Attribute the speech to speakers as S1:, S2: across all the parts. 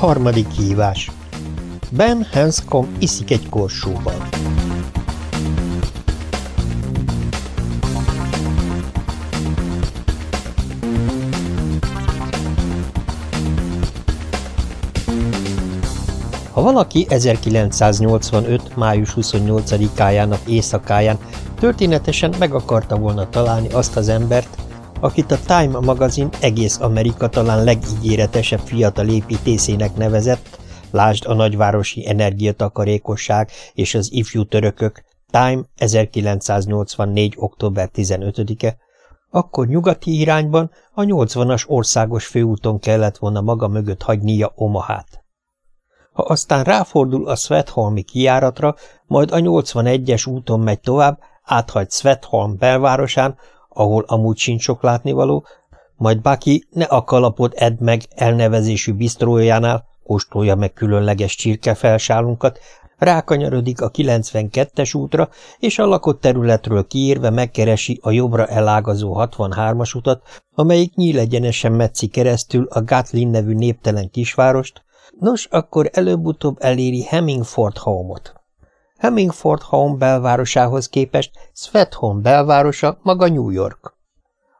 S1: Harmadik hívás Ben Hanscom iszik egy korsóban. Ha valaki 1985. május 28-ájának éjszakáján történetesen meg akarta volna találni azt az embert, akit a Time magazin egész Amerika talán legígéretesebb fiatal építészének nevezett, lásd a nagyvárosi energiatakarékosság és az ifjú törökök, Time 1984. október 15-e, akkor nyugati irányban a 80-as országos főúton kellett volna maga mögött hagynia Omahát. Ha aztán ráfordul a Svetholmi kijáratra, majd a 81-es úton megy tovább, áthagy Svetholm belvárosán, ahol amúgy sincs sok látnivaló, majd Baki ne a kalapot edd meg elnevezésű bisztrójánál, kóstolja meg különleges csirkefelsálunkat, rákanyarodik a 92-es útra, és a lakott területről kiírve megkeresi a jobbra elágazó 63-as utat, amelyik nyílegyenesen metszi keresztül a Gatlin nevű néptelen kisvárost, nos, akkor előbb-utóbb eléri Hemingford Home-ot. Hemingford Home belvárosához képest Svetholm belvárosa maga New York.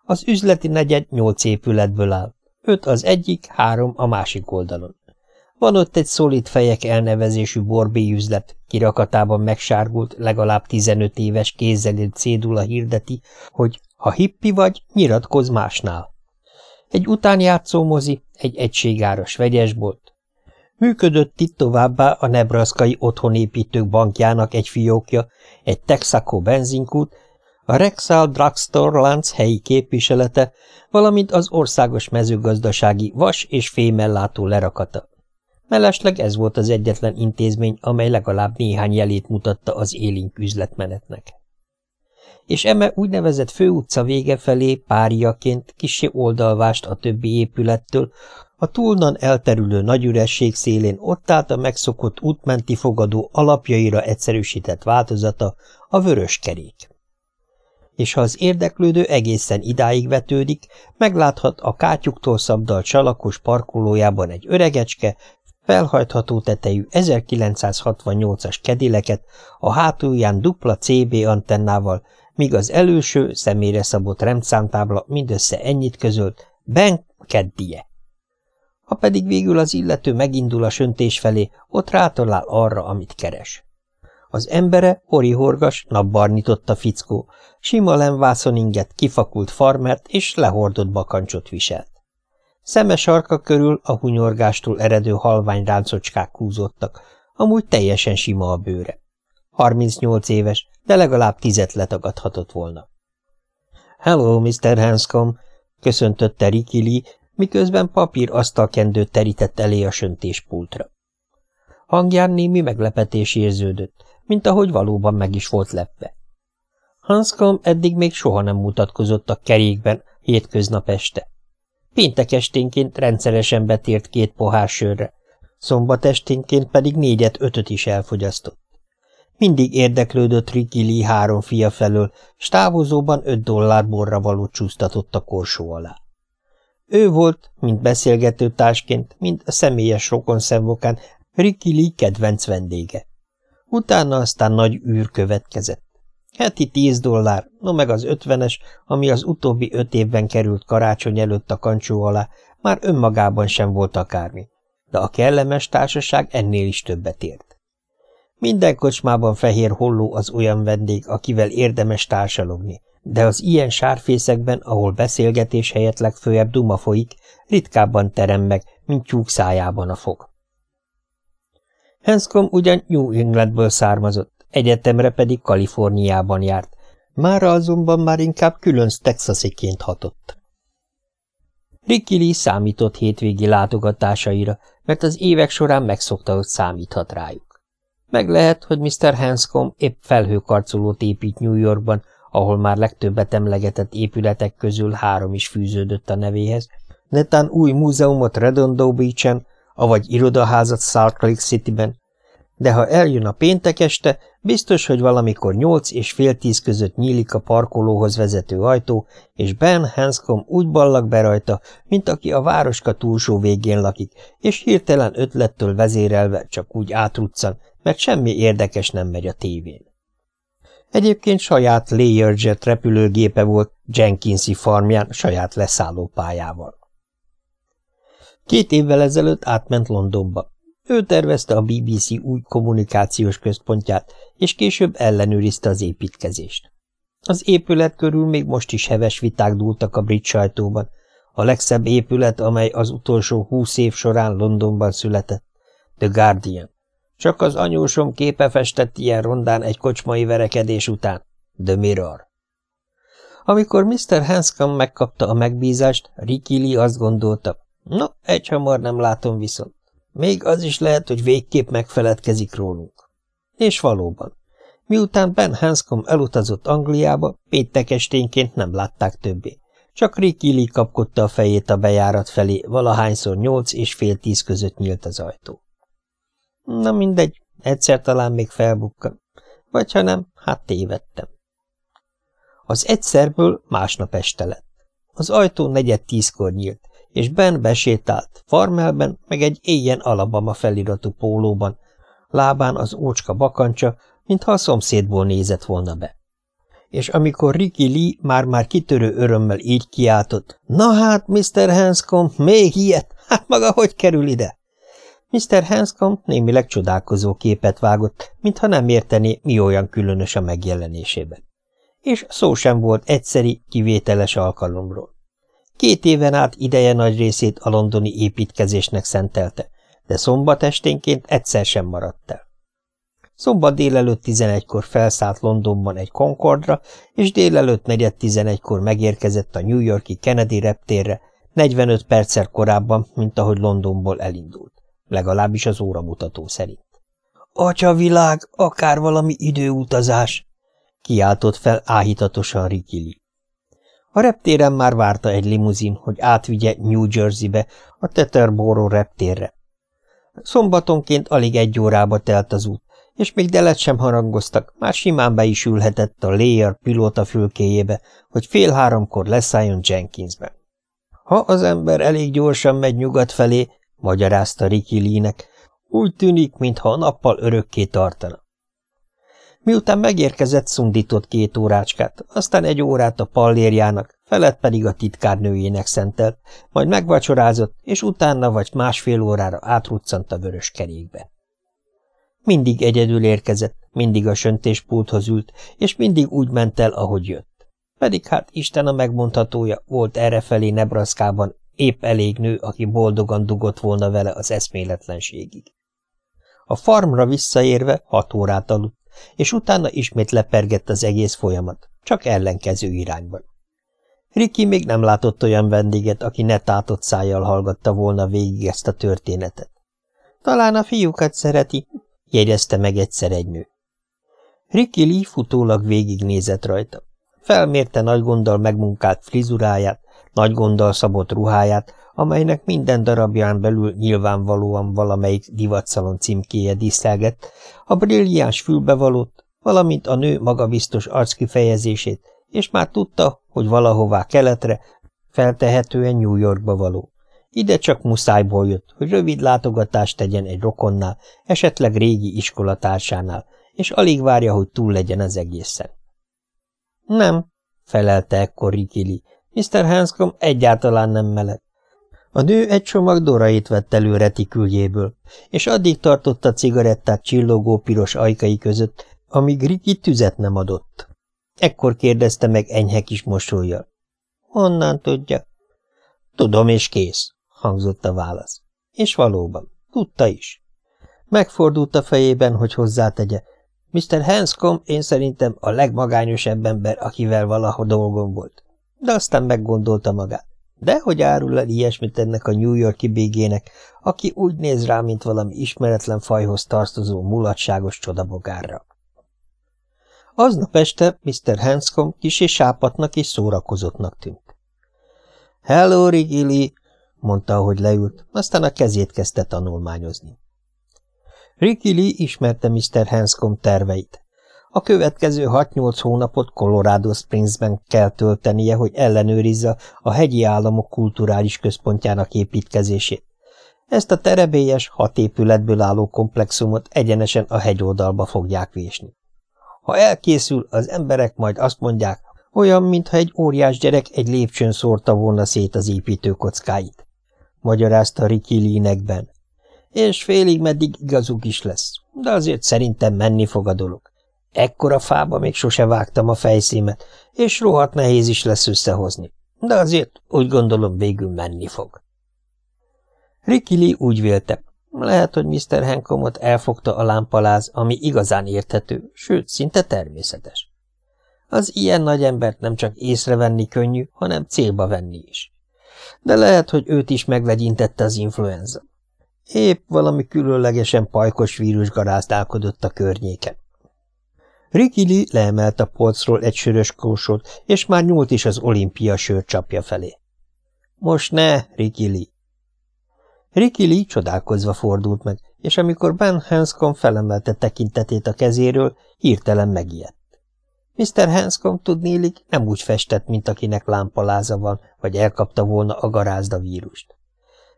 S1: Az üzleti negyed nyolc épületből áll, öt az egyik, három a másik oldalon. Van ott egy szolid fejek elnevezésű borbély üzlet, kirakatában megsárgult, legalább 15 éves kézzelért cédula hirdeti, hogy ha hippi vagy, nyiratkozz másnál. Egy utánjátszó mozi, egy egységáras vegyesbolt, Működött itt továbbá a nebraszkai otthonépítők bankjának egy fiókja, egy Texaco benzinkút, a Rexall Drugstore lánc helyi képviselete, valamint az országos mezőgazdasági vas- és fémellátó lerakata. Mellesleg ez volt az egyetlen intézmény, amely legalább néhány jelét mutatta az élénk üzletmenetnek. És eme úgynevezett főutca vége felé páriaként kisé oldalvást a többi épülettől, a túlnan elterülő nagyüresség szélén ott állt a megszokott útmenti fogadó alapjaira egyszerűsített változata, a vörös kerék. És ha az érdeklődő egészen idáig vetődik, megláthat a kátyuktól szabdalt salakos parkolójában egy öregecske, felhajtható tetejű 1968-as kedileket, a hátulján dupla CB antennával, míg az előső, személyre szabott rendszámtábla mindössze ennyit közölt, Ben Keddie. Ha pedig végül az illető megindul a söntés felé, ott rátalál arra, amit keres. Az embere horihorgas, napbarnított a fickó, sima lemvászoninget, kifakult farmert és lehordott bakancsot viselt. Szeme sarka körül a hunyorgástól eredő halvány ráncocskák húzottak, amúgy teljesen sima a bőre. 38 éves, de legalább tizet letagadhatott volna. – Hello, Mr. Hanscom! – köszöntötte Ricky Lee, miközben papír asztalkendőt terített elé a söntéspultra. Hangján némi meglepetés érződött, mint ahogy valóban meg is volt lepve. Hanscom eddig még soha nem mutatkozott a kerékben hétköznap este. Péntek esténként rendszeresen betért két pohár sörre, szombat esténként pedig négyet-ötöt is elfogyasztott. Mindig érdeklődött Ricky Lee három fia felől, s távozóban öt dollár borra való csúsztatott a korsó alá. Ő volt, mint beszélgetőtársként, mint a személyes rokonszemvokán Ricky Lee kedvenc vendége. Utána aztán nagy űr következett. Heti tíz dollár, no meg az ötvenes, ami az utóbbi öt évben került karácsony előtt a kancsó alá, már önmagában sem volt akármi, de a kellemes társaság ennél is többet ért. Minden kocsmában fehér holló az olyan vendég, akivel érdemes társalogni, de az ilyen sárfészekben, ahol beszélgetés helyett legfőjebb duma folyik, ritkábban terem meg, mint tyúk szájában a fog. Hanscom ugyan New Englandből származott, egyetemre pedig Kaliforniában járt, mára azonban már inkább külön texasiként hatott. Ricky Lee számított hétvégi látogatásaira, mert az évek során megszokta, hogy számíthat rájuk. Meg lehet, hogy Mr. Hanscom épp felhőkarcolót épít New Yorkban, ahol már legtöbbet emlegetett épületek közül három is fűződött a nevéhez, netán új múzeumot Redondo Beach-en, avagy irodaházat Salt Lake City-ben, de ha eljön a péntek este, biztos, hogy valamikor nyolc és fél tíz között nyílik a parkolóhoz vezető ajtó, és Ben Hanscom úgy ballag be rajta, mint aki a városka túlsó végén lakik, és hirtelen ötlettől vezérelve csak úgy átruccan, mert semmi érdekes nem megy a tévén. Egyébként saját Learjet repülőgépe volt Jenkinsi farmján saját leszállópályával. Két évvel ezelőtt átment Londonba. Ő tervezte a BBC új kommunikációs központját, és később ellenőrizte az építkezést. Az épület körül még most is heves viták dúltak a brit sajtóban. A legszebb épület, amely az utolsó húsz év során Londonban született. The Guardian. Csak az anyósom képe festett ilyen rondán egy kocsmai verekedés után. The Mirror. Amikor Mr. Hanscom megkapta a megbízást, Ricky Lee azt gondolta, egy hamar nem látom viszont. Még az is lehet, hogy végképp megfeledkezik rólunk. És valóban. Miután Ben Hanscom elutazott Angliába, péntek esténként nem látták többé. Csak Ricky Lee kapkodta a fejét a bejárat felé, valahányszor nyolc és fél tíz között nyílt az ajtó. Na mindegy, egyszer talán még felbukkan. Vagy ha nem, hát tévedtem. Az egyszerből másnap este lett. Az ajtó negyed tízkor nyílt, és Ben besétált, farmelben, meg egy éjjen Alabama feliratú pólóban, lábán az ócska bakancsa, mintha a szomszédból nézett volna be. És amikor Ricky Lee már-már kitörő örömmel így kiáltott, na hát, Mr. Hanscom, még ilyet, hát maga hogy kerül ide? Mr. Hanscom némileg csodálkozó képet vágott, mintha nem értené, mi olyan különös a megjelenésében. És szó sem volt egyszeri, kivételes alkalomról. Két éven át ideje nagy részét a londoni építkezésnek szentelte, de szombat esténként egyszer sem maradt el. Szombat délelőtt 11-kor felszállt Londonban egy Concordra, és délelőtt negyed 11-kor megérkezett a New Yorki Kennedy reptérre, 45 perccel korábban, mint ahogy Londonból elindult legalábbis az óramutató szerint. Atya világ, akár valami időutazás! kiáltott fel áhítatosan Rikili. A reptéren már várta egy limuzin, hogy átvigye New Jerseybe, a Teterboro reptérre. Szombatonként alig egy órába telt az út, és még delet sem harangoztak, már simán be is ülhetett a Layer pilóta fülkéjébe, hogy fél háromkor leszálljon Jenkinsbe. Ha az ember elég gyorsan megy nyugat felé, magyarázta Ricky Lee-nek, úgy tűnik, mintha a nappal örökké tartana. Miután megérkezett, szundított két órácskát, aztán egy órát a pallérjának, felett pedig a titkárnőjének szentelt, majd megvacsorázott, és utána vagy másfél órára átruccant a vörös kerékbe. Mindig egyedül érkezett, mindig a söntéspulthoz ült, és mindig úgy ment el, ahogy jött. Pedig hát Isten a megmondhatója volt errefelé Nebraskában épp elég nő, aki boldogan dugott volna vele az eszméletlenségig. A farmra visszaérve hat órát aludt, és utána ismét lepergett az egész folyamat, csak ellenkező irányban. Riki még nem látott olyan vendéget, aki ne tátott szájjal hallgatta volna végig ezt a történetet. Talán a fiúkat szereti, jegyezte meg egyszer egy nő. Riki Lee futólag végignézett rajta. Felmérte nagy gonddal megmunkált frizuráját, nagy gonddal szabott ruháját, amelynek minden darabján belül nyilvánvalóan valamelyik divatszalon címkéje díszelgett, a brilliáns fülbevalót, valamint a nő magabiztos arckifejezését, és már tudta, hogy valahová keletre, feltehetően New Yorkba való. Ide csak muszájból jött, hogy rövid látogatást tegyen egy rokonnál, esetleg régi iskolatársánál, és alig várja, hogy túl legyen az egészen. Nem, felelte ekkor Rikili, Mr. Hanscom egyáltalán nem meleg. A nő egy csomag dorait vett elő retiküljéből, és addig tartotta cigarettát csillogó piros ajkai között, amíg Riki tüzet nem adott. Ekkor kérdezte meg enyhe kis mosolyjal. Honnan tudja? Tudom, és kész, hangzott a válasz. És valóban, tudta is. Megfordult a fejében, hogy hozzátegye. Mr. Hanscom én szerintem a legmagányosabb ember, akivel valaha dolgom volt de aztán meggondolta magát. De hogy árul el ilyesmit ennek a New Yorki bégének, aki úgy néz rá, mint valami ismeretlen fajhoz tartozó mulatságos csodabogárra. Aznap este Mr. Hanscom kis és sápatnak és szórakozottnak tűnt. – Hello, Rigili! – mondta, ahogy leült, aztán a kezét kezdte tanulmányozni. Lee ismerte Mr. Hanscom terveit. A következő 6-8 hónapot Colorado Springsben kell töltenie, hogy ellenőrizze a hegyi államok kulturális központjának építkezését. Ezt a terebélyes, hat épületből álló komplexumot egyenesen a hegyoldalba fogják vésni. Ha elkészül, az emberek majd azt mondják, olyan, mintha egy óriás gyerek egy lépcsőn szórta volna szét az építőkockáit. Magyarázta Ricky Lee-nekben. És félig meddig igazuk is lesz, de azért szerintem menni fog a dolog. Ekkora fába még sose vágtam a fejszémet, és rohadt nehéz is lesz összehozni. De azért úgy gondolom végül menni fog. Ricky Lee úgy vélte, lehet, hogy Mr. Hankomot elfogta a lámpaláz, ami igazán érthető, sőt, szinte természetes. Az ilyen nagy embert nem csak észrevenni könnyű, hanem célba venni is. De lehet, hogy őt is megvegyintette az influenza. Épp valami különlegesen pajkos vírus garázdálkodott a környéken. Ricky Lee leemelt a polcról egy sörös kósot, és már nyúlt is az olimpia sörcsapja felé. Most ne! Ricky Lee csodálkozva fordult meg, és amikor Ben Hanscom felemelte tekintetét a kezéről, hirtelen megijedt. Mr. Hanscom tudnélik nem úgy festett, mint akinek lámpaláza van, vagy elkapta volna a garázda vírust.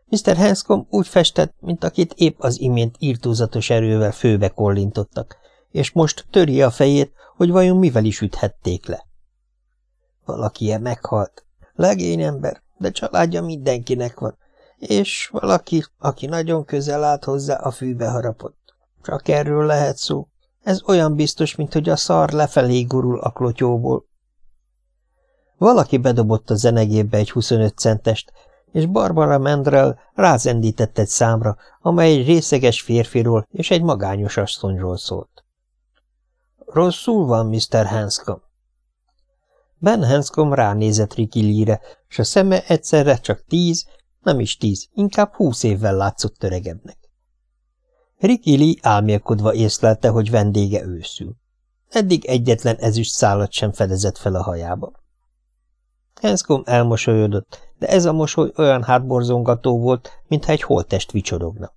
S1: Mr. Hanscom úgy festett, mint akit épp az imént írtózatos erővel főbe kollintottak, és most töri a fejét, hogy vajon mivel is üthették le. Valaki -e meghalt. Legény ember, de családja mindenkinek van, és valaki, aki nagyon közel állt hozzá, a fűbe harapott. Csak erről lehet szó. Ez olyan biztos, mint hogy a szar lefelé gurul a klotyóból. Valaki bedobott a zenegébe egy 25 centest, és Barbara Mendrel rázendített egy számra, amely egy részeges férfiról és egy magányos asszonyról szólt. Rosszul van, Mr. Hanscom. Ben Hanscom ránézett Ricky Lee-re, s a szeme egyszerre csak tíz, nem is tíz, inkább húsz évvel látszott töregebbnek. Ricky Lee álmélkodva észlelte, hogy vendége őszül. Eddig egyetlen ezüst szállat sem fedezett fel a hajába. Hanscom elmosolyodott, de ez a mosoly olyan hátborzongató volt, mintha egy holtest vicsorogna.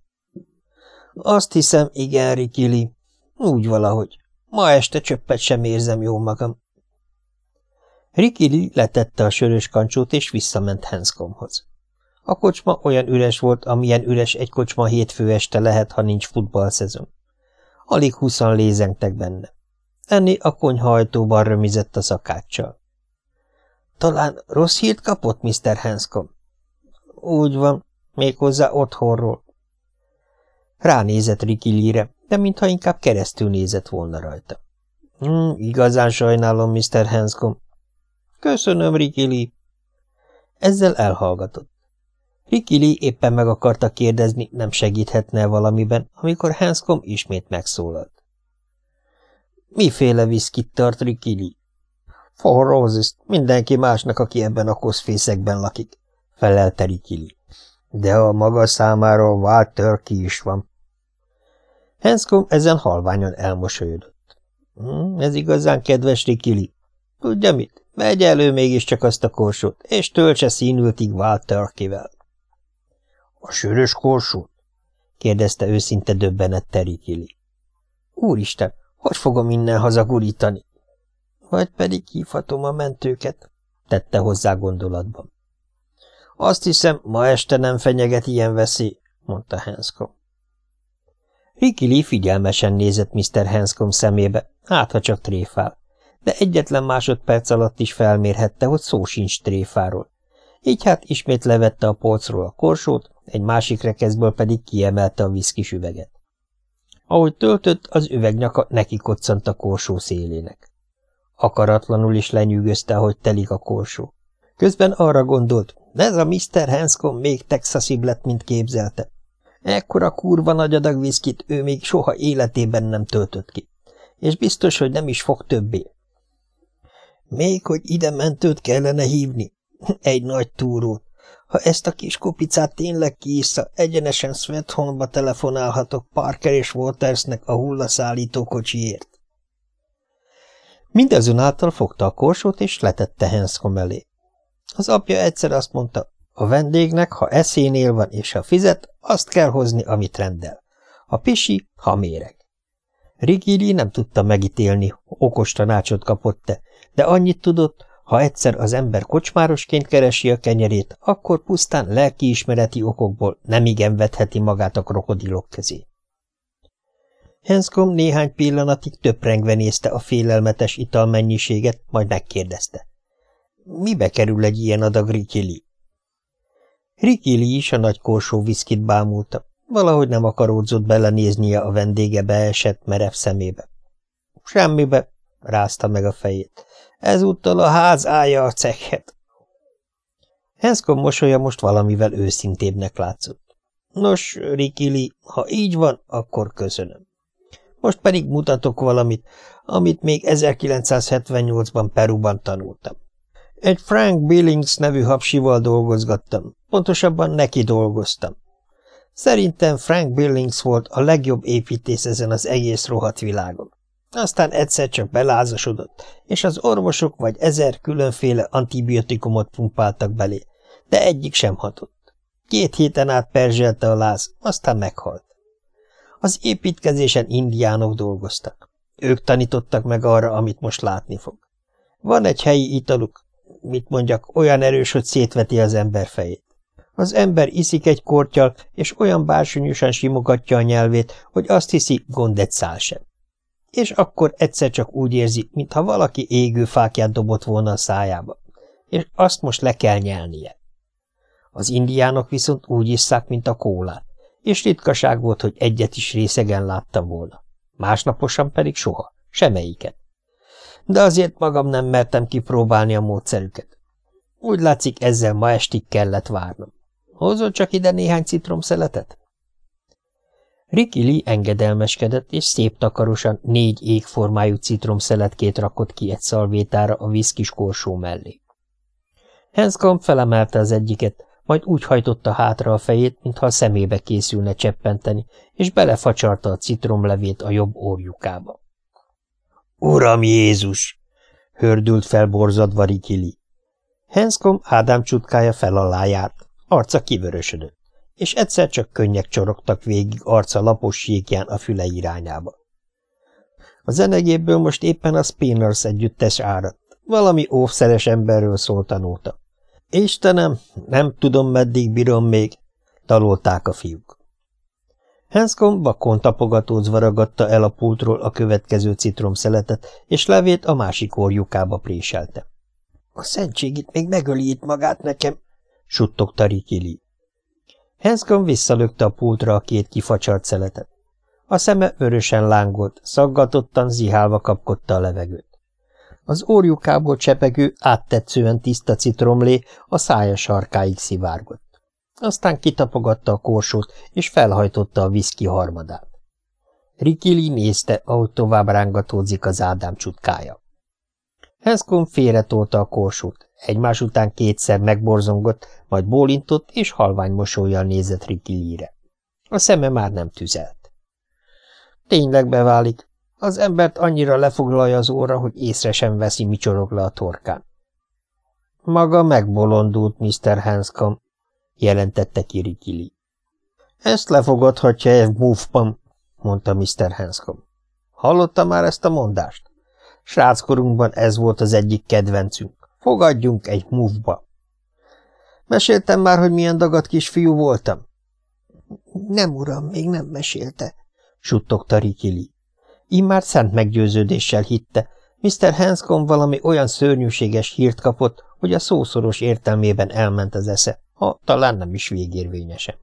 S1: Azt hiszem, igen, Ricky Lee. Úgy valahogy. Ma este csöppet sem érzem jól magam. Ricky Lee letette a sörös kancsót, és visszament Hanscomhoz. A kocsma olyan üres volt, amilyen üres egy kocsma hétfő este lehet, ha nincs futballszezon. Alig huszan lézengtek benne. Enni a konyha ajtóban römizett a szakáccsal. Talán rossz hírt kapott, Mr. Hanscom? Úgy van, méghozzá otthonról. Ránézett Ricky Lee-re, de mintha inkább keresztül nézett volna rajta. Hmm, igazán sajnálom, Mr. Hanscom. Köszönöm, Ricky. Ezzel elhallgatott. Ricky éppen meg akarta kérdezni, nem segíthetne valamiben, amikor Hanscom ismét megszólalt. Miféle viszkit tart Ricky Lee? Four Roses, mindenki másnak, aki ebben a koszfészekben lakik, felelte Ricky. De a maga számára Wild Turkey is van. Hanscom ezen halványan elmosolyodott. Hm, ez igazán kedves Ricky Lee. Tudja mit? Megy elő mégiscsak azt a korsót, és töltse színültig Wild Turkey-vel. A sörös korsót? kérdezte őszinte döbbenettel Rikili. Úristen, hogy fogom innen hazagurítani? Vagy pedig hívhatom a mentőket, tette hozzá gondolatban. Azt hiszem, ma este nem fenyeget ilyen veszély, mondta Hanscom. Rikili figyelmesen nézett Mr. Hanscom szemébe, hát ha csak tréfál, de egyetlen másodperc alatt is felmérhette, hogy szó sincs tréfáról. Így hát ismét levette a polcról a korsót, egy másik rekeszből pedig kiemelte a viszkis üveget. Ahogy töltött, az üvegnyaka neki koccant a korsó szélének. Akaratlanul is lenyűgözte, hogy telik a korsó. Közben arra gondolt, ez a Mr. Hanscom még texasibb lett, mint képzelte. Ekkora kurva nagy adag viszkit ő még soha életében nem töltött ki, és biztos, hogy nem is fog többé. Még hogy ide mentőt kellene hívni, egy nagy túrót, ha ezt a kis kupicát tényleg kiissza, egyenesen Svetholmba telefonálhatok Parker és Watersnek a hullaszállító kocsiért. Mindazonáltal fogta a korsót, és letette Hanscom elé. Az apja egyszer azt mondta, a vendégnek, ha eszénél van és ha fizet, azt kell hozni, amit rendel. A pisi, ha méreg. Rigili nem tudta megítélni, okos tanácsot kapott-e, de annyit tudott, ha egyszer az ember kocsmárosként keresi a kenyerét, akkor pusztán lelkiismereti okokból nem igen vetheti magát a krokodilok közé. Henscom néhány pillanatig töprengve nézte a félelmetes italmennyiséget, majd megkérdezte. Mibe kerül egy ilyen adag rikili? Rikili is a nagy korsó viszkit bámulta. Valahogy nem akaródzott belenéznie a vendége beesett merev szemébe. Semmibe, rázta meg a fejét. Ezúttal a ház állja a cekhet. Henscom mosolya most valamivel őszintébbnek látszott. Nos, Rikili, ha így van, akkor köszönöm. Most pedig mutatok valamit, amit még 1978-ban Peruban tanultam. Egy Frank Billings nevű hapsival dolgozgattam, pontosabban neki dolgoztam. Szerintem Frank Billings volt a legjobb építész ezen az egész rohadt világon. Aztán egyszer csak belázasodott, és az orvosok vagy ezer különféle antibiotikumot pumpáltak belé, de egyik sem hatott. Két héten át perzselte a láz, aztán meghalt. Az építkezésen indiánok dolgoztak. Ők tanítottak meg arra, amit most látni fog. Van egy helyi italuk, mit mondjak, olyan erős, hogy szétveti az ember fejét. Az ember iszik egy kortyal, és olyan bársonyosan simogatja a nyelvét, hogy azt hiszi, gond egy szál sem. És akkor egyszer csak úgy érzi, mintha valaki égő fákját dobott volna a szájába. És azt most le kell nyelnie. Az indiánok viszont úgy isszák, mint a kólát és ritkaság volt, hogy egyet is részegen láttam volna. Másnaposan pedig soha, semmelyiket. De azért magam nem mertem kipróbálni a módszerüket. Úgy látszik, ezzel ma estig kellett várnom. Hozott csak ide néhány citromszeletet? Ricky Lee engedelmeskedett, és szép takarosan négy égformájú citromszeletkét rakott ki egy szalvétára a viszkis korsó mellé. Hanscom felemelte az egyiket, majd úgy hajtotta hátra a fejét, mintha a szemébe készülne cseppenteni, és belefacsarta a citromlevét a jobb orjukába. – Uram Jézus! – hördült fel borzadva Rikili. Henscom Ádám csutkája fel alá járt, arca kivörösödött, és egyszer csak könnyek csorogtak végig arca lapos síkján a füle irányába. A zenegéből most éppen a Spinners együttes áradt, valami óvszeres emberről szólt a nóta. Istenem, nem tudom, meddig bírom még, talolták a fiúk. Hanscom vakon tapogatózva ragadta el a pultról a következő citromszeletet, és levét a másik orjukába préselte. A szentség itt még megöli itt magát nekem, suttogta Rikili. Hanscom visszalökte a pultra a két kifacsart szeletet. A szeme vörösen lángolt, szaggatottan, zihálva kapkodta a levegőt. Az órjukából csepegő, áttetszően tiszta citromlé a szája sarkáig szivárgott. Aztán kitapogatta a korsót, és felhajtotta a viszki harmadát. Rikili nézte, ahogy tovább rángatódzik az Ádám csutkája. Henscom félretolta a korsót, egymás után kétszer megborzongott, majd bólintott, és halvány mosolyjal nézett Rikilire. A szeme már nem tüzelt. Tényleg beválik, az embert annyira lefoglalja az óra, hogy észre sem veszi, mi csorog le a torkán. Maga megbolondult, Mr. Hanscom, jelentette Kirikili. Ezt lefogadhatja egy múvban, mondta Mr. Hanscom. Hallotta már ezt a mondást? Sráckorunkban ez volt az egyik kedvencünk. Fogadjunk egy múvba. Meséltem már, hogy milyen dagat kisfiú voltam? Nem, uram, még nem mesélte, suttogta Rikili. Immár szent meggyőződéssel hitte, Mr. Hanscom valami olyan szörnyűséges hírt kapott, hogy a szószoros értelmében elment az esze, ha talán nem is végérvényesen.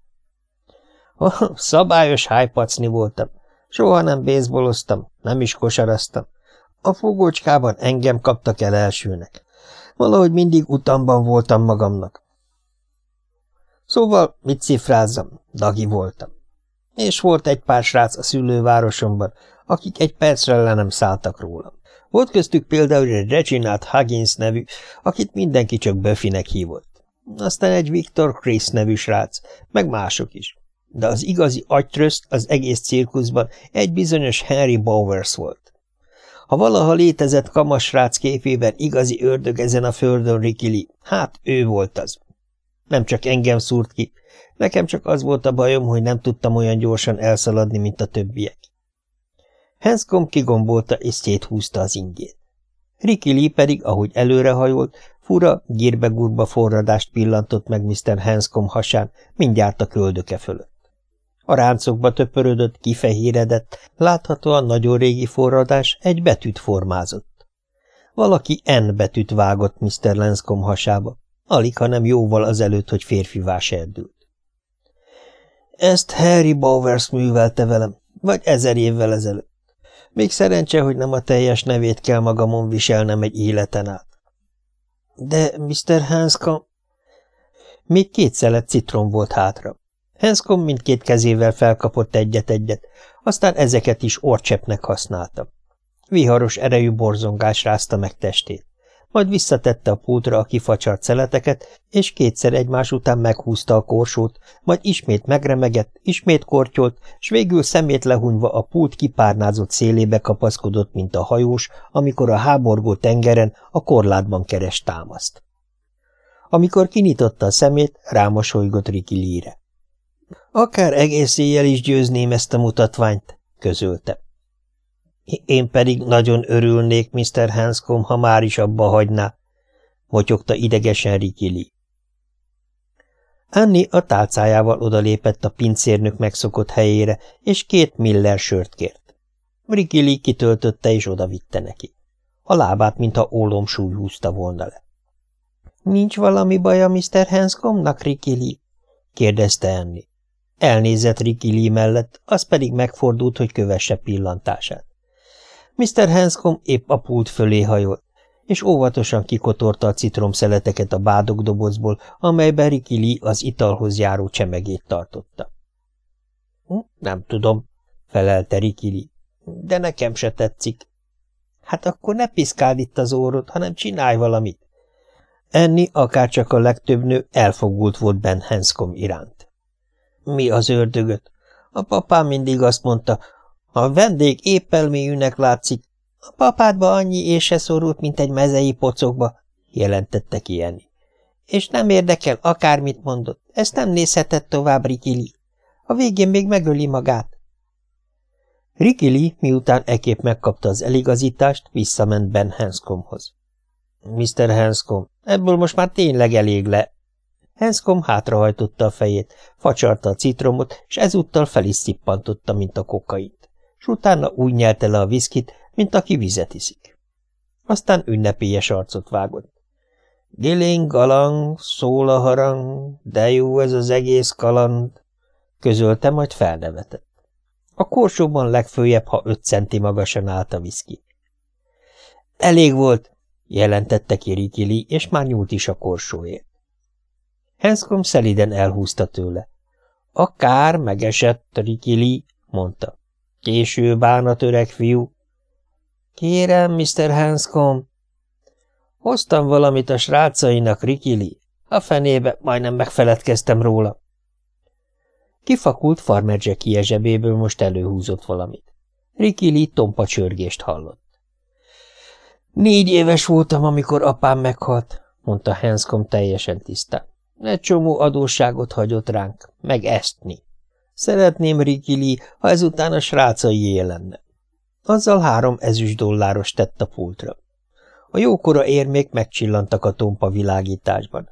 S1: Oh, szabályos hájpacni voltam. Soha nem bézboloztam, nem is kosaraztam. A fogócskában engem kaptak el elsőnek. Valahogy mindig utamban voltam magamnak. Szóval mit cifrázzam, dagi voltam. És volt egy pár srác a szülővárosomban, akik egy percre le nem szálltak róla. Volt köztük például egy Reginald Huggins nevű, akit mindenki csak Buffynek hívott. Aztán egy Victor Chris nevű srác, meg mások is. De az igazi agytröszt az egész cirkuszban egy bizonyos Henry Bowers volt. Ha valaha létezett kamas srác képében igazi ördög ezen a földön rikili, hát ő volt az. Nem csak engem szúrt ki. Nekem csak az volt a bajom, hogy nem tudtam olyan gyorsan elszaladni, mint a többiek. Hanscom kigombolta és széthúzta az ingét. Ricky Lee pedig, ahogy előrehajolt, fura, gírbe forradást pillantott meg Mr. Hanscom hasán, mindjárt a köldöke fölött. A ráncokba töpörödött, kifehéredett, láthatóan nagyon régi forradás egy betűt formázott. Valaki N betűt vágott Mr. Lanscom hasába, alig, hanem jóval azelőtt, hogy férfivá serdült. Ezt Harry Bowers művelte velem, vagy ezer évvel ezelőtt. Még szerencse, hogy nem a teljes nevét kell magamon viselnem egy életen át. De Mr. Hanscom... Még két szelet citrom volt hátra. Hanscom mindkét kezével felkapott egyet-egyet, aztán ezeket is orcsepnek használta. Viharos erejű borzongás rázta meg testét. Majd visszatette a pultra a kifacsart szeleteket, és kétszer egymás után meghúzta a korsót, majd ismét megremegett, ismét kortyolt, s végül szemét lehunyva a pult kipárnázott szélébe kapaszkodott, mint a hajós, amikor a háborgó tengeren a korlátban keres támaszt. Amikor kinyitotta a szemét, rámosolygott Riki Líre. Akár egész éjjel is győzném ezt a mutatványt, közölte. Én pedig nagyon örülnék, Mr. Hanscom, ha már is abba hagyná, motyogta idegesen Rikili. Anni a tálcájával odalépett a pincérnök megszokott helyére, és két miller sört kért. Rikili kitöltötte és odavitte neki. A lábát, mintha súly húzta volna le. – Nincs valami baja Mr. Hanscomnak, Rikili? – kérdezte Anni. Elnézett Rikili mellett, az pedig megfordult, hogy kövesse pillantását. Mr. Hanscom épp a pult fölé hajolt, és óvatosan kikotorta a citromszeleteket a bádogdobozból, amelyben Ricky Lee az italhoz járó csemegét tartotta. Hm, – Nem tudom – felelte Ricky Lee, – de nekem se tetszik. – Hát akkor ne piszkáld itt az órod, hanem csinálj valamit. Enni, akárcsak a legtöbb nő, elfogult volt Ben Hanscom iránt. – Mi az ördögöt? A papám mindig azt mondta, a vendég épp elmélyűnek látszik. A papádba annyi és se szorult, mint egy mezei pocokba, jelentette ki Jenny. És nem érdekel, akármit mondott. Ezt nem nézhetett tovább Rikili. A végén még megöli magát. Rikili, miután ekép megkapta az eligazítást, visszament Ben Hanscomhoz. Mr. Hanscom, ebből most már tényleg elég le. Hanscom hátrahajtotta a fejét, facsarta a citromot, és ezúttal fel is szippantotta, mint a kokaint s utána úgy nyelte le a viszkit, mint aki vizet iszik. Aztán ünnepélyes arcot vágott. Giling, galang, szól a harang, de jó ez az egész kaland, közölte, majd felnevetett. A korsóban legfőjebb, ha öt centi magasan állt a viszki. Elég volt, jelentette ki és már nyúlt is a korsóért. Henscom szeliden elhúzta tőle. Akár megesett, Rikili, mondta. Késő bánat, öreg fiú. Kérem, Mr. Hanscom. Hoztam valamit a srácainak, Rikili. A fenébe majdnem megfeledkeztem róla. Kifakult Farmer Jackie zsebéből most előhúzott valamit. Rikili tompa csörgést hallott. Négy éves voltam, amikor apám meghalt, mondta Hanscom teljesen tisztán. Egy csomó adósságot hagyott ránk, meg esztni. Szeretném, Rikili, ha ezután a srácaié lenne. Azzal három ezüst dolláros tett a pultra. A jókora érmék megcsillantak a tompa világításban.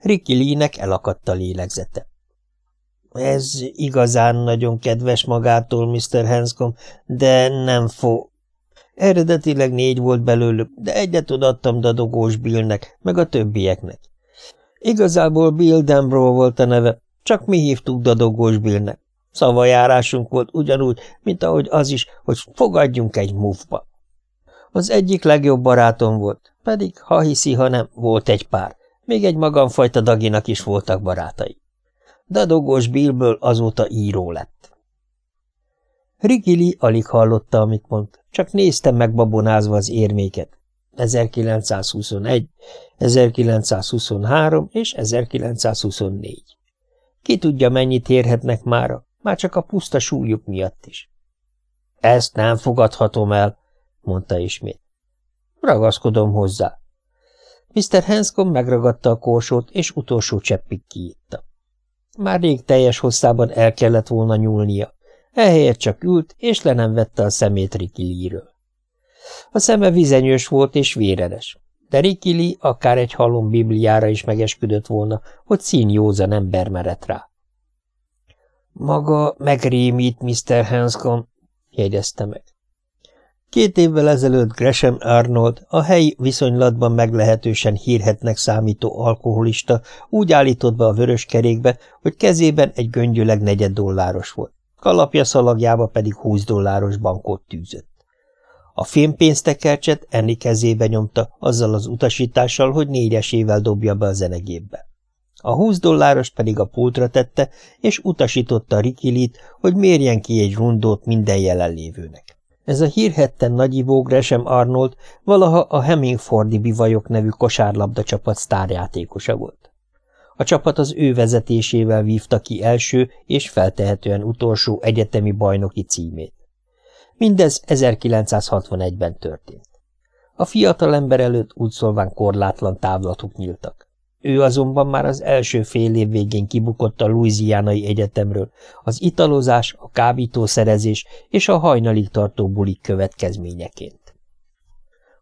S1: Rikilinek elakadt a lélegzete. Ez igazán nagyon kedves magától, Mr. Hanscom, de nem fo... Eredetileg négy volt belőlük, de egyet odaadtam dadogós Billnek, meg a többieknek. Igazából Bill Dembro volt a neve, csak mi hívtuk dadogós Billnek. Szavajárásunk volt ugyanúgy, mint ahogy az is, hogy fogadjunk egy mufba. Az egyik legjobb barátom volt, pedig, ha hiszi, ha nem, volt egy pár. Még egy magamfajta daginak is voltak barátai. Dadogós Billből azóta író lett. Rigili alig hallotta, amit mondta, csak nézte megbabonázva az érméket. 1921, 1923 és 1924. Ki tudja, mennyit érhetnek mára, már csak a puszta súlyuk miatt is. Ezt nem fogadhatom el, mondta ismét. Ragaszkodom hozzá. Mr. Hanscom megragadta a korsót, és utolsó cseppig kiitta. Már rég teljes hosszában el kellett volna nyúlnia, ehelyett csak ült, és le nem vette a szemét Rikiliről. A szeme vizenyős volt és véredes, de Rikili akár egy halom bibliára is megesküdött volna, hogy színjózan ember merett rá. Maga megrémít, Mr. Hanscom, jegyezte meg. Két évvel ezelőtt Gresham Arnold, a helyi viszonylatban meglehetősen hírhetnek számító alkoholista úgy állított be a vörös kerékbe, hogy kezében egy göngyöleg negyed dolláros volt, kalapja szalagjába pedig 20 dolláros bankot tűzött. A fémpénztekercset Enni kezébe nyomta, azzal az utasítással, hogy négyesével dobja be a zenegépbe. A 20 dolláros pedig a pultra tette, és utasította Rikilit, hogy mérjen ki egy rundót minden jelenlévőnek. Ez a hírhetten nagyivó Gresham Arnold valaha a Hemingfordi Bivajok nevű kosárlabda csapat sztárjátékosa volt. A csapat az ő vezetésével vívta ki első és feltehetően utolsó egyetemi bajnoki címét. Mindez 1961-ben történt. A fiatal ember előtt úgy szólván korlátlan távlatok nyíltak. Ő azonban már az első fél év végén kibukott a Louisianai Egyetemről, az italozás, a kábítószerezés és a hajnalig tartó bulik következményeként.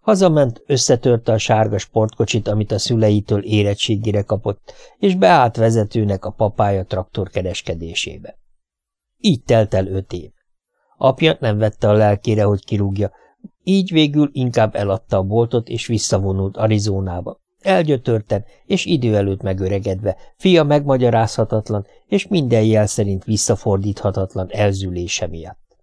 S1: Hazament, összetörte a sárga sportkocsit, amit a szüleitől érettségére kapott, és beállt vezetőnek a papája traktorkereskedésébe. Így telt el öt év. Apja nem vette a lelkére, hogy kirúgja, így végül inkább eladta a boltot és visszavonult Arizonába, Elgyötörten és idő előtt megöregedve, fia megmagyarázhatatlan és minden jel szerint visszafordíthatatlan elzülése miatt.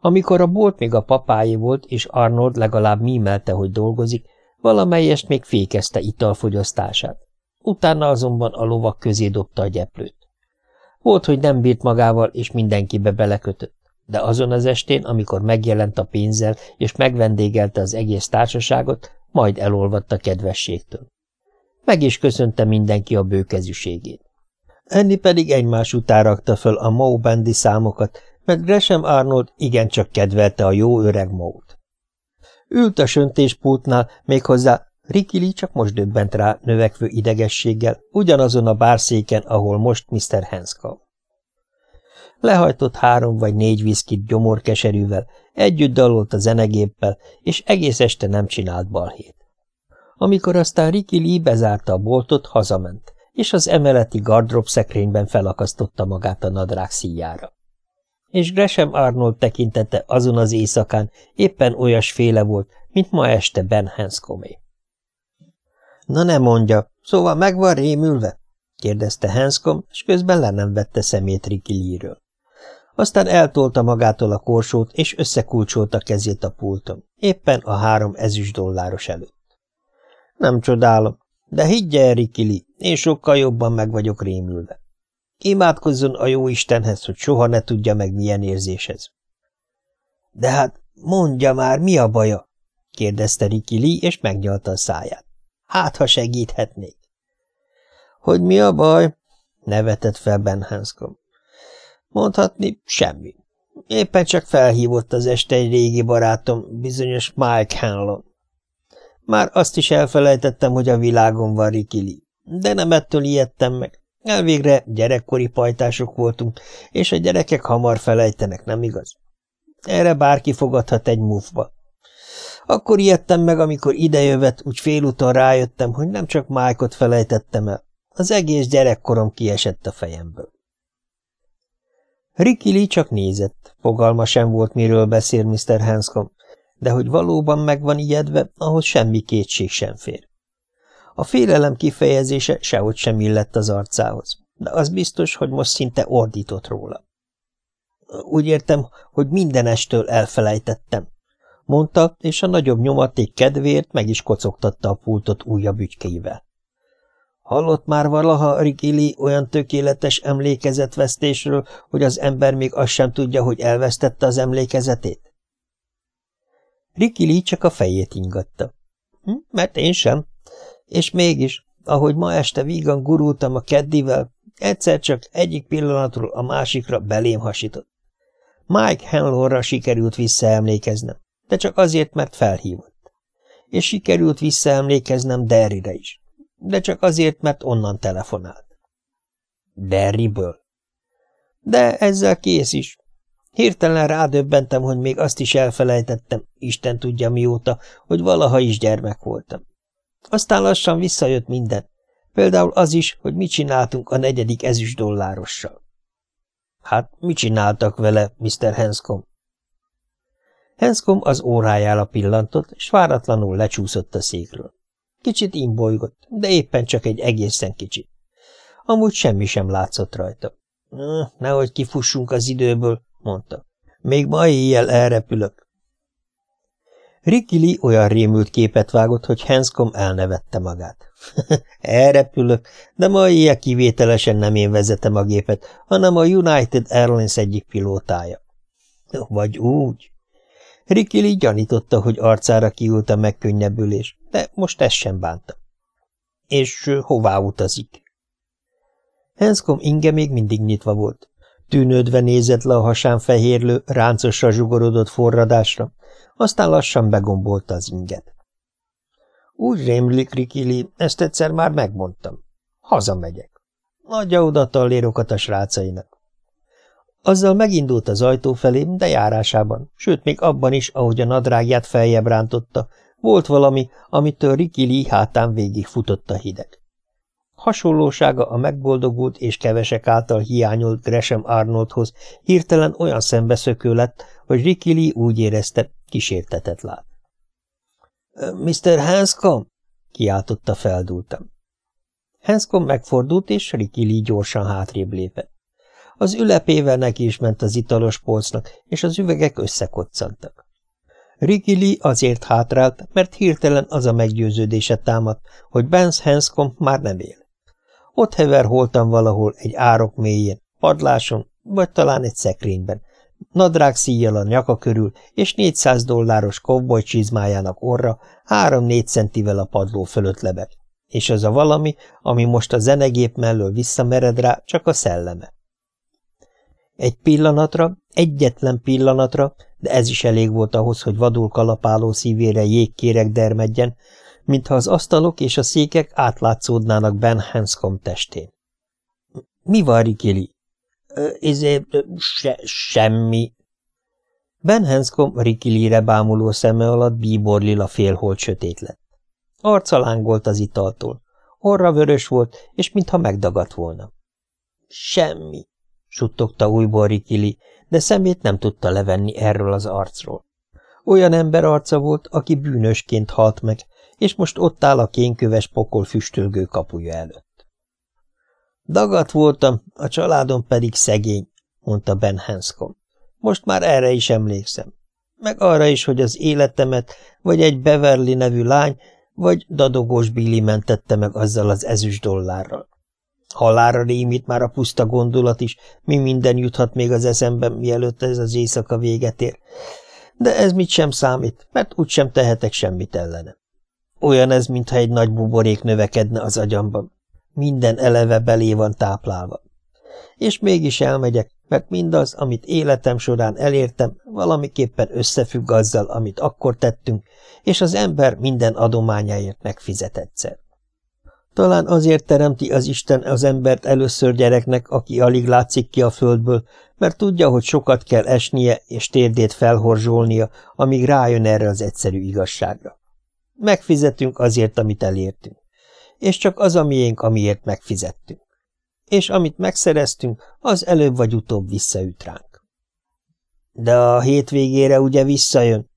S1: Amikor a bolt még a papáé volt, és Arnold legalább mímelte, hogy dolgozik, valamelyest még fékezte italfogyasztását. Utána azonban a lovak közé dobta a gyeplőt. Volt, hogy nem bírt magával, és mindenkibe belekötött, de azon az estén, amikor megjelent a pénzzel, és megvendégelte az egész társaságot, majd elolvadt a kedvességtől. Meg is köszönte mindenki a bőkezűségét. Enni pedig egymás után rakta föl a Moe Bandy számokat, mert Gresham Arnold igencsak kedvelte a jó öreg Moe-t. Ült a söntéspultnál, méghozzá Rikili csak most döbbent rá növekvő idegességgel, ugyanazon a bárszéken, ahol most Mr. Hanscom. Lehajtott három vagy négy viszkit gyomorkeserűvel, együtt dalolt a zenegéppel, és egész este nem csinált balhét. Amikor aztán Ricky Lee bezárta a boltot, hazament, és az emeleti gardrop szekrényben felakasztotta magát a nadrág szíjára. És Gresham Arnold tekintete azon az éjszakán éppen olyasféle volt, mint ma este Ben Hanscomé. – Na ne mondja, szóval meg van rémülve? – kérdezte Hanscom, és közben le nem vette szemét Ricky Lee-ről. Aztán eltolta magától a korsót, és összekulcsolta kezét a pulton, éppen a három ezüst dolláros előtt. Nem csodálom, de higgye el, Rikili, én sokkal jobban meg vagyok rémülve. Imádkozzon a jó Istenhez, hogy soha ne tudja meg, milyen érzés ez. De hát mondja már, mi a baja? kérdezte Rikili, és megnyalta a száját. Hát, ha segíthetnék. Hogy mi a baj? nevetett fel Ben Hanscom. Mondhatni semmi. Éppen csak felhívott az este egy régi barátom, bizonyos Mike Hanlon. Már azt is elfelejtettem, hogy a világon van Rikili, de nem ettől ijedtem meg. Elvégre gyerekkori pajtások voltunk, és a gyerekek hamar felejtenek, nem igaz? Erre bárki fogadhat egy mufba. Akkor ijedtem meg, amikor idejövet, úgy félúton rájöttem, hogy nem csak Mike-ot felejtettem el. Az egész gyerekkorom kiesett a fejemből. Ricky Lee csak nézett, fogalma sem volt, miről beszél Mr. Hanscom, de hogy valóban meg van ijedve, ahhoz semmi kétség sem fér. A félelem kifejezése sehogy sem illett az arcához, de az biztos, hogy most szinte ordított róla. Úgy értem, hogy mindenestől elfelejtettem, mondta, és a nagyobb nyomaték kedvéért meg is kocogtatta a pultot újabb ügykéivel. Hallott már valaha Rikili olyan tökéletes emlékezetvesztésről, hogy az ember még azt sem tudja, hogy elvesztette az emlékezetét? Rikili csak a fejét ingatta. Hm, mert én sem. És mégis, ahogy ma este vígan gurultam a keddivel, egyszer csak egyik pillanatról a másikra belém hasított. Mike Henlorra sikerült visszaemlékeznem, de csak azért, mert felhívott. és sikerült visszaemlékeznem Derryre is. De csak azért, mert onnan telefonált. Derryből? De ezzel kész is. Hirtelen rádöbbentem, hogy még azt is elfelejtettem, Isten tudja mióta, hogy valaha is gyermek voltam. Aztán lassan visszajött minden. Például az is, hogy mit csináltunk a negyedik ezüst dollárossal. Hát, mit csináltak vele, Mr. Hanscom? Hanscom az órájára pillantott, és váratlanul lecsúszott a székről. Kicsit imbolygott, de éppen csak egy egészen kicsit. Amúgy semmi sem látszott rajta. Nehogy kifussunk az időből, mondta. Még ma éjjel elrepülök. Ricky Lee olyan rémült képet vágott, hogy Hanscom elnevette magát. elrepülök, de ma éjjel kivételesen nem én vezetem a gépet, hanem a United Airlines egyik pilótája. Vagy úgy. Ricky Lee gyanította, hogy arcára kiült a megkönnyebbülés, de most ezt sem bánta. És hová utazik? Hanscom inge még mindig nyitva volt. Tűnődve nézett le a hasán fehérlő, ráncosra zsugorodott forradásra, aztán lassan begombolta az inget. Úgy rémlik, Rikili, ezt egyszer már megmondtam. Hazamegyek. Adja oda a tallérokat a srácainak. Azzal megindult az ajtó felé, de járásában, sőt még abban is, ahogy a nadrágját feljebb rántotta, volt valami, amitől Rikili hátán végig futott a hideg. Hasonlósága a megboldogult és kevesek által hiányolt Gresham Arnoldhoz hirtelen olyan szembeszökő lett, hogy Ricky Lee úgy érezte, kísértetet lát. – Mr. Hanscom? – kiáltotta feldultam. Hanscom megfordult, és Ricky Lee gyorsan hátrébb lépett. Az ülepével neki is ment az italos polcnak, és az üvegek összekoccantak. Lee azért hátrált, mert hirtelen az a meggyőződése támadt, hogy Benz Hanscom már nem él. Ott heverholtam valahol egy árok mélyén, padláson, vagy talán egy szekrényben, nadrág szíjjal a nyaka körül, és 400 dolláros kovboly csizmájának orra három-négy centivel a padló fölött lebeg. És az a valami, ami most a zenegép mellől visszamered rá, csak a szelleme. Egy pillanatra, egyetlen pillanatra, de ez is elég volt ahhoz, hogy vadul kalapáló szívére jégkérek dermedjen, mintha az asztalok és a székek átlátszódnának Ben Hanscom testén. – Mi van, Rikili? – Izé, se, semmi. Ben Hanscom Rikilire bámuló szeme alatt bíbor lila félholt sötét lett. Arca lángolt az italtól. Orra vörös volt, és mintha megdagadt volna. – Semmi, suttogta újból Rikili, de szemét nem tudta levenni erről az arcról. Olyan ember arca volt, aki bűnösként halt meg, és most ott áll a kénköves pokol füstölgő kapuja előtt. Dagat voltam, a családom pedig szegény, mondta Ben Hanscom. Most már erre is emlékszem. Meg arra is, hogy az életemet vagy egy Beverly nevű lány, vagy dadogós Billy mentette meg azzal az ezüst dollárral. Halára rémít már a puszta gondolat is, mi minden juthat még az eszemben, mielőtt ez az éjszaka véget ér. De ez mit sem számít, mert úgysem tehetek semmit ellene. Olyan ez, mintha egy nagy buborék növekedne az agyamban. Minden eleve belé van táplálva. És mégis elmegyek, mert mindaz, amit életem során elértem, valamiképpen összefügg azzal, amit akkor tettünk, és az ember minden adományáért megfizet egyszer. Talán azért teremti az Isten az embert először gyereknek, aki alig látszik ki a földből, mert tudja, hogy sokat kell esnie és térdét felhorzsolnia, amíg rájön erre az egyszerű igazságra. Megfizetünk azért, amit elértünk. És csak az a miénk, amiért megfizettünk. És amit megszereztünk, az előbb vagy utóbb visszaüt ránk. De a hétvégére ugye visszajön?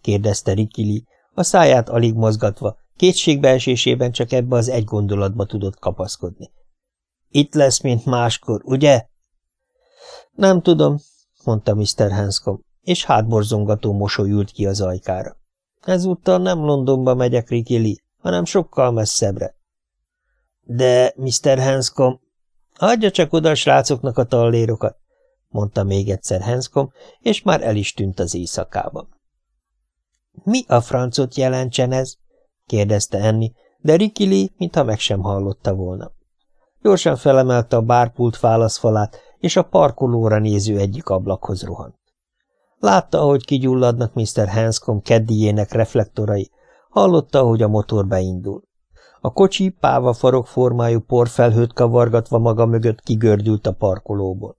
S1: kérdezte Rikili, a száját alig mozgatva, kétségbeesésében csak ebbe az egy gondolatba tudott kapaszkodni. Itt lesz, mint máskor, ugye? Nem tudom, mondta Mr. Hanscom, és hátborzongató mosoly ült ki az ajkára. Ezúttal nem Londonba megyek, Rikili, hanem sokkal messzebbre. De, Mr. Hanscom, adja csak oda a srácoknak a tallérokat, mondta még egyszer Hanscom, és már el is tűnt az éjszakában. Mi a francot jelentsen ez? Kérdezte Enni, de Rikili, mintha meg sem hallotta volna. Gyorsan felemelte a bárpult válaszfalát, és a parkolóra néző egyik ablakhoz rohant. Látta, ahogy kigyulladnak Mr. Hanscom keddijének reflektorai, Hallotta, hogy a motor beindul. A kocsi páva farok formájú porfelhőt kavargatva maga mögött kigördült a parkolóból.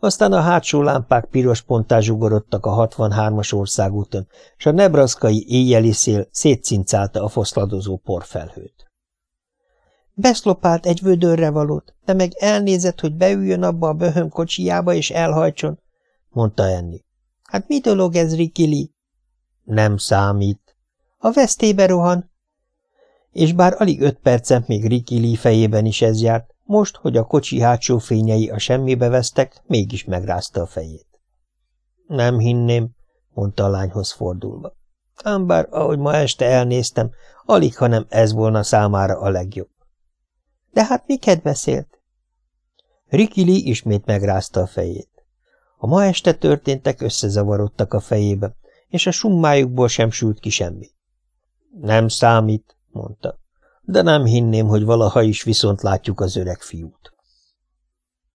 S1: Aztán a hátsó lámpák piros pontá zsugorodtak a 63-as országúton, és a nebraszkai éjjeli szél szétszincálta a foszladozó porfelhőt. Beszlopált egy vödörre valót, de meg elnézett, hogy beüljön abba a böhöm kocsijába és elhajtson, mondta Enni. Hát mi dolog ez, Rikili? Nem számít. A vesztébe rohan. És bár alig öt percen még Rikili fejében is ez járt, most, hogy a kocsi hátsó fényei a semmibe vesztek, mégis megrázta a fejét. Nem hinném, mondta a lányhoz fordulva. Ám bár, ahogy ma este elnéztem, alig, hanem ez volna számára a legjobb. De hát miket beszélt? Rikili ismét megrázta a fejét. A ma este történtek összezavarodtak a fejébe, és a summájukból sem sült ki semmi. Nem számít, mondta, de nem hinném, hogy valaha is viszont látjuk az öreg fiút.